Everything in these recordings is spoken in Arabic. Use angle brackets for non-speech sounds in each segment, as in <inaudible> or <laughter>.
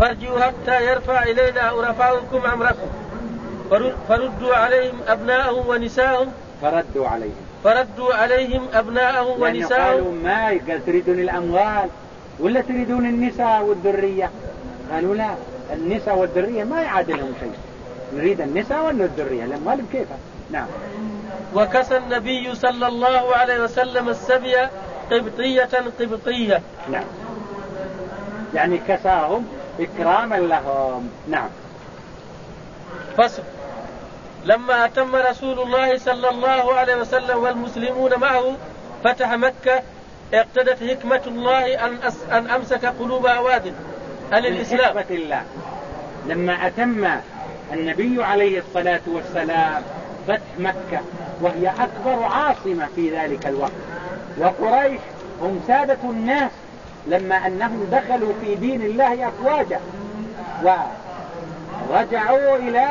فارجعوا حتى يرفع إلينا رفعكم أمركم. فردوا عليهم أبناءهم ونساءهم. فردوا عليهم. فردوا عليهم أبناءهم ونساءهم. قالوا ما قال تريدون الأموال ولا تريدون النساء والذرية قالوا لا النساء والذرية ما يعادلهم شيء. نريد النساء ولا الذرية؟ الأموال بكيفها نعم. وكسى النبي صلى الله عليه وسلم السبي قبطية قبطية. نعم. يعني كساهم إكراما لهم. نعم. فصل لما أتم رسول الله صلى الله عليه وسلم والمسلمون معه فتح مكة اقتدت حكمة الله أن, أس أن أمسك قلوب أواد عن الإسلام. حكمة الله. لما أتم النبي عليه الصلاة والسلام فتح مكة وهي أكبر عاصمة في ذلك الوقت وقريش هم سادة الناس لما أنهم دخلوا في دين الله أفواجا ورجعوا إلى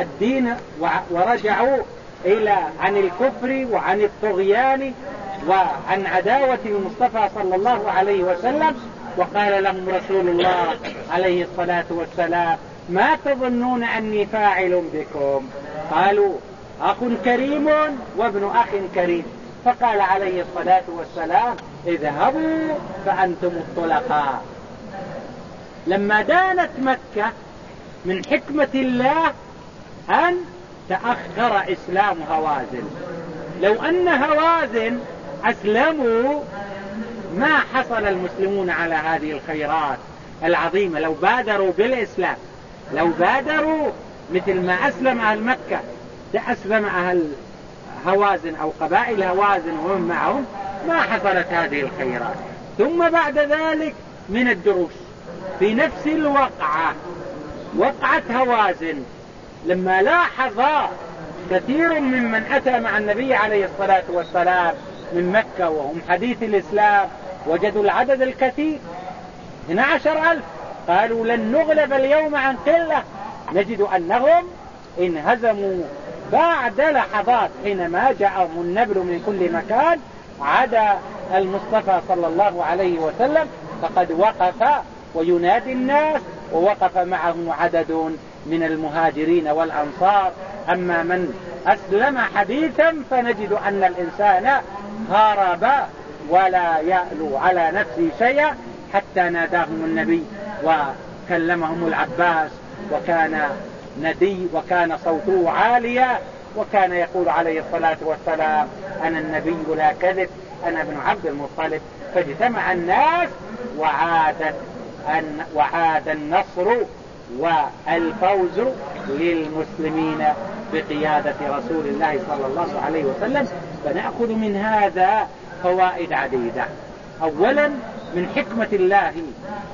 الدين ورجعوا إلى عن الكفر وعن الطغيان وعن عداوة المصطفى صلى الله عليه وسلم. وقال لهم رسول الله عليه الصلاة والسلام ما تظنون أني فاعل بكم؟ قالوا أخ كريم وابن أخ كريم. فقال عليه الصلاة والسلام اذهبوا فأنتم الطلقاء. لما دانت مكة من حكمة الله أن تأخر إسلام هوازن. لو أن هوازن أسلموا ما حصل المسلمون على هذه الخيرات العظيمة. لو بادروا بالإسلام لو بادروا مثل ما أسلم أهل مكة أسلم أهل هوازن أو قبائل هوازن وهم معهم ما حصلت هذه الخيرات. ثم بعد ذلك من الدروس. في نفس الوقعة وقعة هوازن. لما لاحظ كثير ممن أتى مع النبي عليه الصلاة والسلام من مكة وهم حديث الإسلام وجدوا العدد الكثير. 12 ألف. قالوا لن نغلب اليوم عن قلة. نجد أنهم انهزموا بعد لحظات حينما جاءهم النبل من كل مكان. عدا المصطفى صلى الله عليه وسلم فقد وقف وينادي الناس ووقف معه عدد من المهاجرين والأنصار. أما من أسلم حديثا فنجد أن الإنسان هرب ولا يألو على نفسه شيئا حتى ناداهم النبي وكلمهم العباس وكان ندي وكان صوته عاليا. وكان يقول عليه الصلاة والسلام أنا النبي لا كذب أنا ابن عبد المطلب. فاجتمع الناس وعادت أن وعاد النصر والفوز للمسلمين بقيادة رسول الله صلى الله عليه وسلم. فنأخذ من هذا فوائد عديدة. أولا من حكمة الله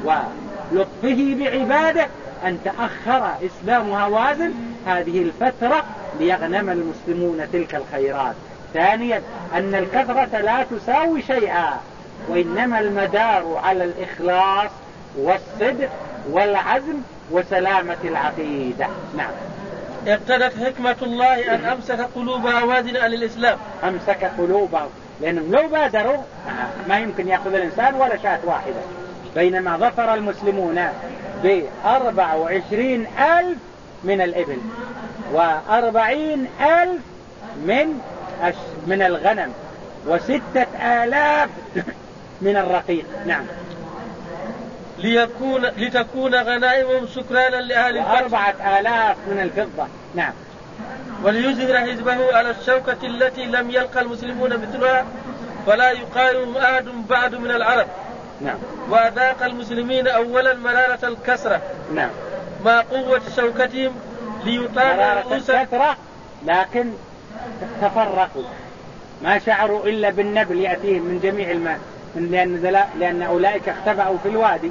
ولطفه بعباده أن تأخر إسلام هوازن هذه الفترة ليغنم المسلمون تلك الخيرات. ثانيا أن الكثرة لا تساوي شيئا وإنما المدار على الإخلاص والصدق والعزم وسلامة العقيدة. نعم. اقتدت حكمة الله أن أمسك قلوب هوازن عن الإسلام أمسك قلوبهم لأنهم لو بادروا ما يمكن يأخذ الإنسان ولا شاة واحدة. بينما ظفر المسلمون بأربع وعشرين ألف من الإبل. وأربعين ألف من من الغنم. وستة آلاف <coughs> من الرقيق. نعم. ليكون لتكون غنائمهم سكرانا لأهل الفتح. أربعة آلاف من الفضة. نعم. وليزهر حزبه على الشوكة التي لم يلقى المسلمون مثلها فلا يقارن أحد بعد من العرب. نعم. وأذاق المسلمين أولا مرارة الكسرة. نعم. مع قوة شوكتهم ليطال الكسرة لكن تفرقوا. ما شعروا إلا بالنبل يأتيهم من جميع الماء من لأن, لأن أولئك اختبأوا في الوادي.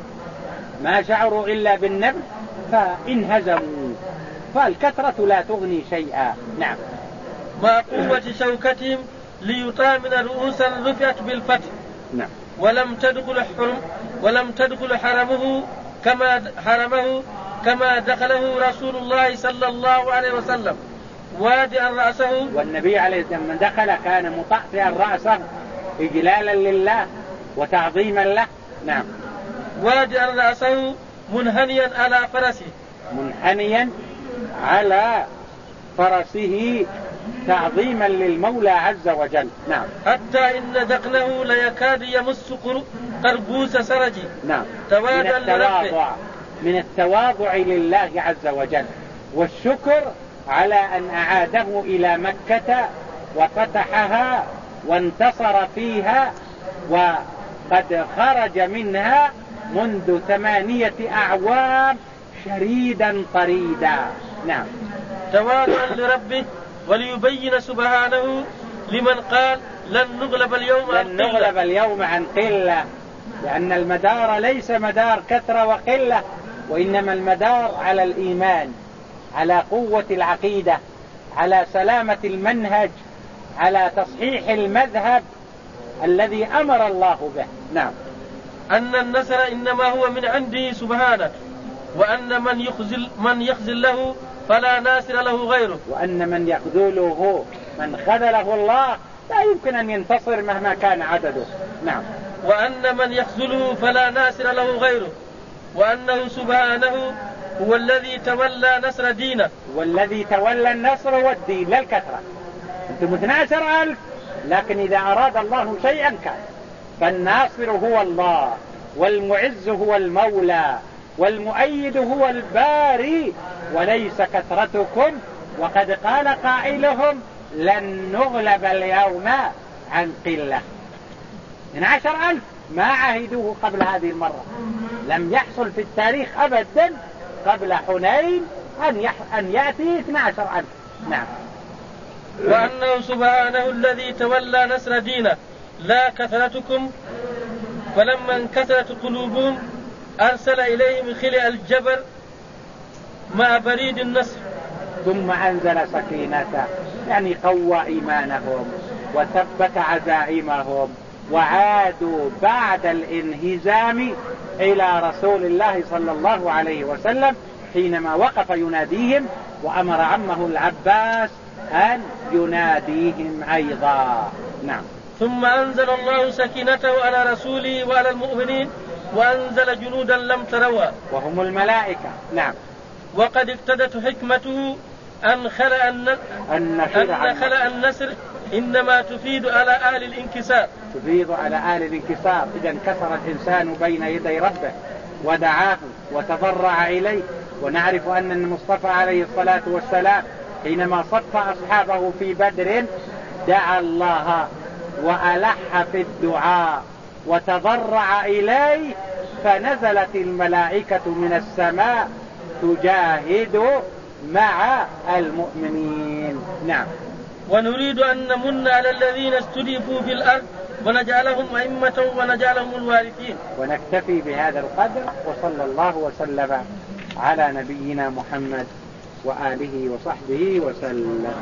ما شعروا إلا بالنبل فانهزموا. فالكثرة لا تغني شيئا. نعم. مع قوة شوكتهم ليطامن رؤوسا رفعت بالفتح. نعم. ولم تدخل حرم ولم تدخل حرمه كما حرمه كما دخله رسول الله صلى الله عليه وسلم. وادعا رأسه. والنبي عليه الصلاة والسلام من دخل كان مطأطئا رأسه إجلالا لله وتعظيما له. نعم. وادعا رأسه منهنيا على فرسه. منحنيا على فرسه تعظيما للمولى عز وجل. نعم. حتى إن ذقنه ليكاد يمس قربوس سرجي نعم. تواضعا لربه. من التواضع لله عز وجل والشكر على أن أعاده إلى مكة وفتحها وانتصر فيها وقد خرج منها منذ ثمانية أعوام شريدا طريدا نعم. تواضعا لربه وليبين سبحانه لمن قال لن نغلب اليوم عن لن نغلب قلة اليوم عن قلة لأن المدار ليس مدار كثرة وقلة. وإنما المدار على الإيمان على قوة العقيدة على سلامة المنهج على تصحيح المذهب الذي أمر الله به. نعم. أن النصر إنما هو من عنده سبحانه وأن من يخزل من يخزل له فلا ناصر له غيره. وأن من يخذله من خذله الله لا يمكن أن ينتصر مهما كان عدده. نعم. وأن من يخذله فلا ناصر له غيره. وأنه سبحانه هو الذي تولى نصر دينه. والذي تولى النصر والدين لا الكثرة. أنتم 12 ألف لكن إذا أراد الله شيئا كان. فالناصر هو الله والمعز هو المولى والمؤيد هو الباري وليس كثرتكم. وقد قال قائلهم لن نغلب اليوم عن قلة. من عشر ألف ما عهدوه قبل هذه المرة. لم يحصل في التاريخ أبدا قبل حنين أن, يح... أن يأتي 12 ألف. نعم. وأنه سبحانه الذي تولى نصر دينه. لا كثرتكم فلما انكسرت قلوبهم أرسل إليهم خلع الجبل مع بريد النصر. ثم أنزل سكينته يعني قوى إيمانهم وثبت عزائمهم. وعادوا بعد الانهزام إلى رسول الله صلى الله عليه وسلم حينما وقف يناديهم وأمر عمه العباس أن يناديهم أيضا. نعم. ثم أنزل الله سكينته على رسوله وعلى المؤمنين وأنزل جنودا لم تروها وهم الملائكة. نعم. وقد اقتدت حكمته أن خلق النسر إنما تفيد على أهل الانكسار. تفيض على آل الانكسار. إذا انكسر الإنسان بين يدي ربه ودعاه وتضرع إليه. ونعرف أن المصطفى عليه الصلاة والسلام حينما صف أصحابه في بدر دعا الله وألح في الدعاء وتضرع إليه فنزلت الملائكة من السماء تجاهد مع المؤمنين. نعم. ونريد أن نمن على الذين استضيفوا في الأرض ونجعلهم أئمة ونجعلهم الوارثين. ونكتفي بهذا القدر وصلى الله وسلم على نبينا محمد وآله وصحبه وسلم.